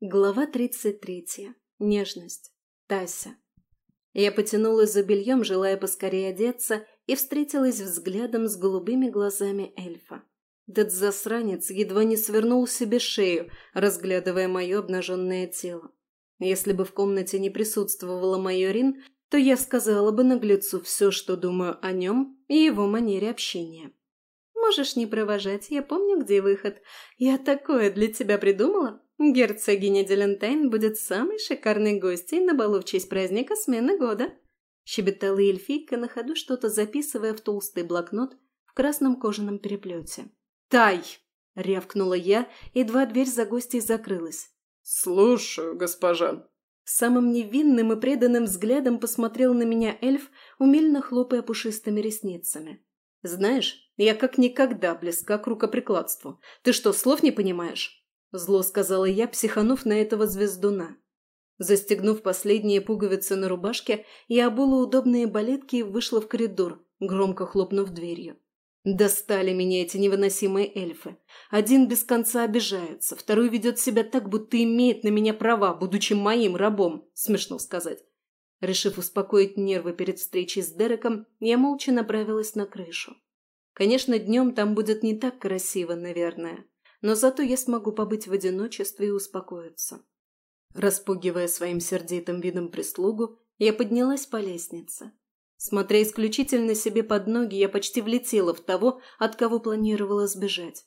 Глава 33. Нежность. Тася. Я потянулась за бельем, желая поскорее одеться, и встретилась взглядом с голубыми глазами эльфа. Этот засранец едва не свернул себе шею, разглядывая мое обнаженное тело. Если бы в комнате не присутствовала Майорин, то я сказала бы наглецу все, что думаю о нем и его манере общения. «Можешь не провожать, я помню, где выход. Я такое для тебя придумала?» Герцогиня Дилентайн будет самой шикарной гостьей на балу в честь праздника смены года. Щебетала эльфийка на ходу что-то записывая в толстый блокнот в красном кожаном переплете. «Тай!» — рявкнула я, едва дверь за гостей закрылась. «Слушаю, госпожа». Самым невинным и преданным взглядом посмотрел на меня эльф, умельно хлопая пушистыми ресницами. «Знаешь, я как никогда близка к рукоприкладству. Ты что, слов не понимаешь?» Зло сказала я, психанув на этого звездуна. Застегнув последние пуговицы на рубашке, я обула удобные балетки и вышла в коридор, громко хлопнув дверью. Достали меня эти невыносимые эльфы. Один без конца обижается, второй ведет себя так, будто имеет на меня права, будучи моим рабом, смешно сказать. Решив успокоить нервы перед встречей с Дереком, я молча направилась на крышу. Конечно, днем там будет не так красиво, наверное но зато я смогу побыть в одиночестве и успокоиться. Распугивая своим сердитым видом прислугу, я поднялась по лестнице. Смотря исключительно себе под ноги, я почти влетела в того, от кого планировала сбежать.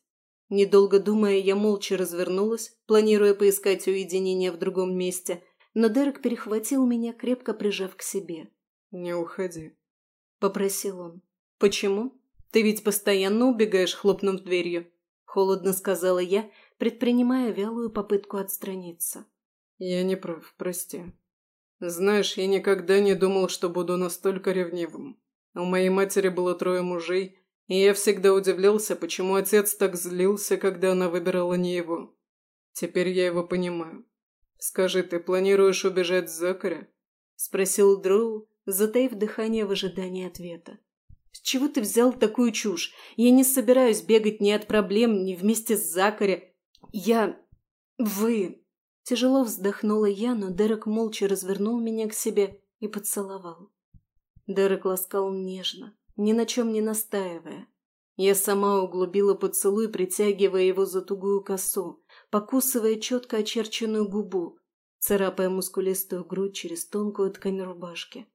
Недолго думая, я молча развернулась, планируя поискать уединение в другом месте, но Дерек перехватил меня, крепко прижав к себе. «Не уходи», — попросил он. «Почему? Ты ведь постоянно убегаешь, хлопнув дверью холодно сказала я, предпринимая вялую попытку отстраниться. Я не прав, прости. Знаешь, я никогда не думал, что буду настолько ревнивым. У моей матери было трое мужей, и я всегда удивлялся, почему отец так злился, когда она выбирала не его. Теперь я его понимаю. Скажи, ты планируешь убежать с Закаря? Спросил Дроу, затаив дыхание в ожидании ответа. «С чего ты взял такую чушь? Я не собираюсь бегать ни от проблем, ни вместе с Закари. Я... Вы...» Тяжело вздохнула я, но Дерек молча развернул меня к себе и поцеловал. Дерек ласкал нежно, ни на чем не настаивая. Я сама углубила поцелуй, притягивая его за тугую косу, покусывая четко очерченную губу, царапая мускулистую грудь через тонкую ткань рубашки.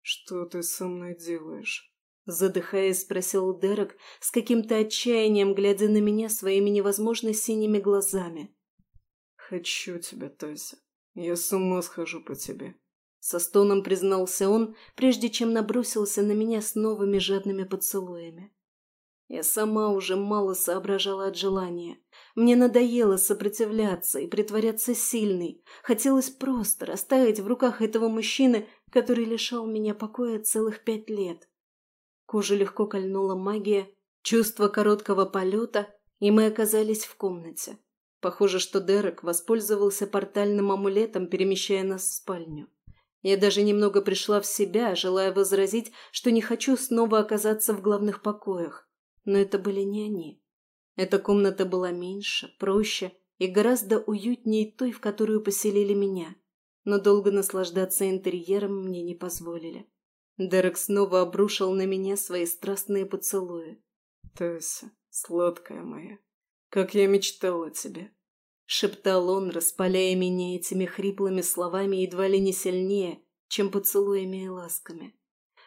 «Что ты со мной делаешь?» Задыхаясь, спросил Дерек с каким-то отчаянием, глядя на меня своими невозможно синими глазами. «Хочу тебя, Тася. Я с ума схожу по тебе». Со стоном признался он, прежде чем набросился на меня с новыми жадными поцелуями. Я сама уже мало соображала от желания. Мне надоело сопротивляться и притворяться сильной. Хотелось просто растаять в руках этого мужчины, который лишал меня покоя целых пять лет. Кожу легко кольнула магия, чувство короткого полета, и мы оказались в комнате. Похоже, что Дерек воспользовался портальным амулетом, перемещая нас в спальню. Я даже немного пришла в себя, желая возразить, что не хочу снова оказаться в главных покоях. Но это были не они. Эта комната была меньше, проще и гораздо уютнее той, в которую поселили меня. Но долго наслаждаться интерьером мне не позволили. Дерек снова обрушил на меня свои страстные поцелуи. «Тесса, сладкая моя, как я мечтал о тебе!» Шептал он, распаляя меня этими хриплыми словами едва ли не сильнее, чем поцелуями и ласками.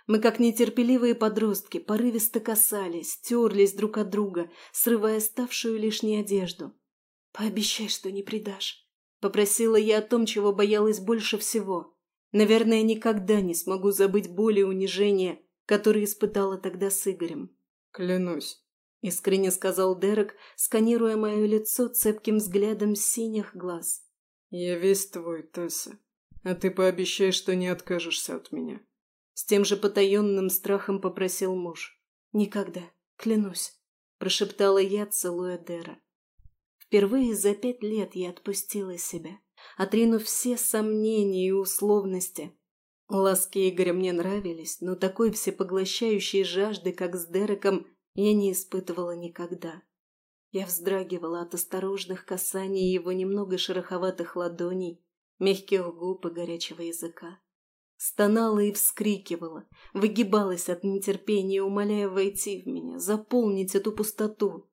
Мы, как нетерпеливые подростки, порывисто касались, терлись друг от друга, срывая ставшую лишней одежду. «Пообещай, что не предашь», — попросила я о том, чего боялась больше всего. Наверное, никогда не смогу забыть боль и унижение, которые испытала тогда с Игорем. «Клянусь», — искренне сказал Дерек, сканируя мое лицо цепким взглядом синих глаз. «Я весь твой, Тесса, а ты пообещай, что не откажешься от меня». С тем же потаенным страхом попросил муж. «Никогда, клянусь», — прошептала я, целуя Дера. Впервые за пять лет я отпустила себя отринув все сомнения и условности. Ласки Игоря мне нравились, но такой всепоглощающей жажды, как с Дереком, я не испытывала никогда. Я вздрагивала от осторожных касаний его немного шероховатых ладоней, мягких губ и горячего языка. Стонала и вскрикивала, выгибалась от нетерпения, умоляя войти в меня, заполнить эту пустоту.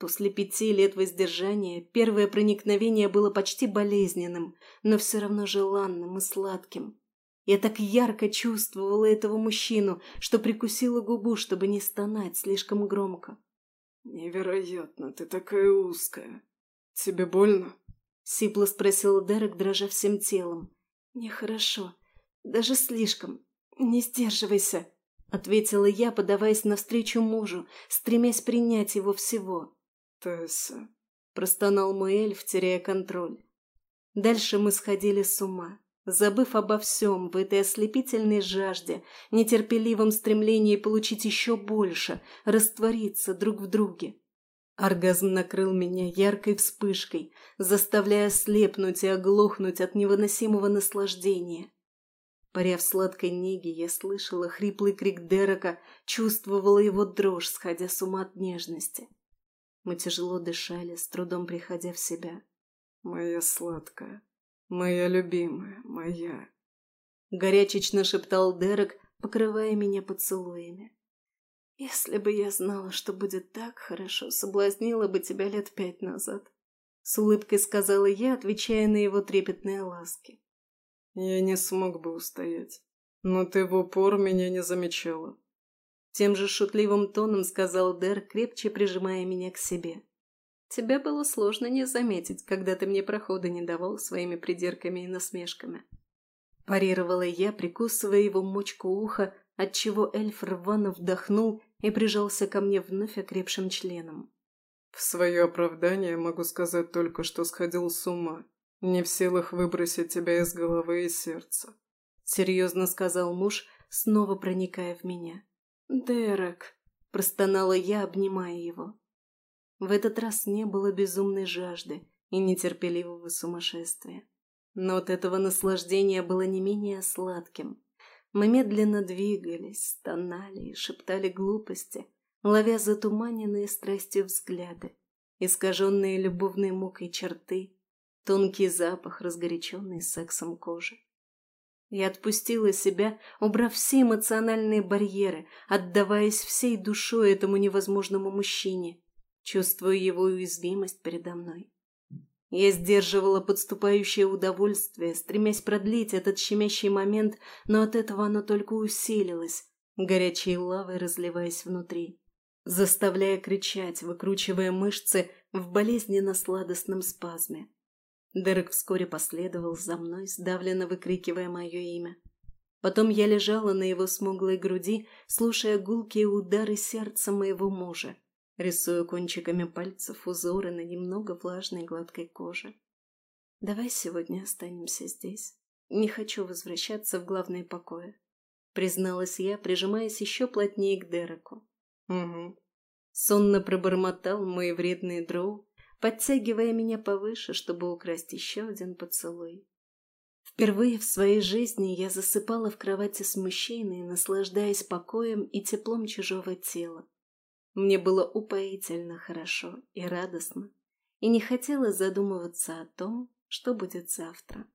После пяти лет воздержания первое проникновение было почти болезненным, но все равно желанным и сладким. Я так ярко чувствовала этого мужчину, что прикусила губу, чтобы не стонать слишком громко. «Невероятно, ты такая узкая. Тебе больно?» — сипло спросил Дерек, дрожа всем телом. «Нехорошо. Даже слишком. Не сдерживайся», — ответила я, подаваясь навстречу мужу, стремясь принять его всего. «Тесса», — простонал мой эльф, теряя контроль. Дальше мы сходили с ума, забыв обо всем в этой ослепительной жажде, нетерпеливом стремлении получить еще больше, раствориться друг в друге. Оргазм накрыл меня яркой вспышкой, заставляя слепнуть и оглохнуть от невыносимого наслаждения. Паря в сладкой неге, я слышала хриплый крик Дерека, чувствовала его дрожь, сходя с ума от нежности. Мы тяжело дышали, с трудом приходя в себя. «Моя сладкая, моя любимая, моя...» Горячечно шептал Дерек, покрывая меня поцелуями. «Если бы я знала, что будет так хорошо, соблазнила бы тебя лет пять назад», — с улыбкой сказала я, отвечая на его трепетные ласки. Я не смог бы устоять. Но ты в упор меня не замечала. Тем же шутливым тоном сказал Дэр, крепче прижимая меня к себе. Тебя было сложно не заметить, когда ты мне прохода не давал своими придирками и насмешками. Парировала я, прикусывая его мочку уха, отчего эльф рвано вдохнул и прижался ко мне вновь окрепшим членом. В свое оправдание могу сказать только, что сходил с ума не в силах выбросить тебя из головы и сердца», — серьезно сказал муж, снова проникая в меня. «Дерек», — простонала я, обнимая его. В этот раз не было безумной жажды и нетерпеливого сумасшествия. Но от этого наслаждения было не менее сладким. Мы медленно двигались, стонали и шептали глупости, ловя затуманенные страстью взгляды, искаженные любовной мукой черты, тонкий запах, разгоряченный сексом кожи. Я отпустила себя, убрав все эмоциональные барьеры, отдаваясь всей душой этому невозможному мужчине, чувствуя его уязвимость передо мной. Я сдерживала подступающее удовольствие, стремясь продлить этот щемящий момент, но от этого оно только усилилось, горячей лавой разливаясь внутри, заставляя кричать, выкручивая мышцы в болезненно-сладостном спазме. Дерек вскоре последовал за мной, сдавленно выкрикивая мое имя. Потом я лежала на его смуглой груди, слушая гулкие удары сердца моего мужа, рисуя кончиками пальцев узоры на немного влажной гладкой коже. «Давай сегодня останемся здесь. Не хочу возвращаться в главные покои», — призналась я, прижимаясь еще плотнее к Дереку. «Угу». Сонно пробормотал мой вредный дроу, подтягивая меня повыше, чтобы украсть еще один поцелуй. Впервые в своей жизни я засыпала в кровати с мужчиной, наслаждаясь покоем и теплом чужого тела. Мне было упоительно хорошо и радостно, и не хотелось задумываться о том, что будет завтра.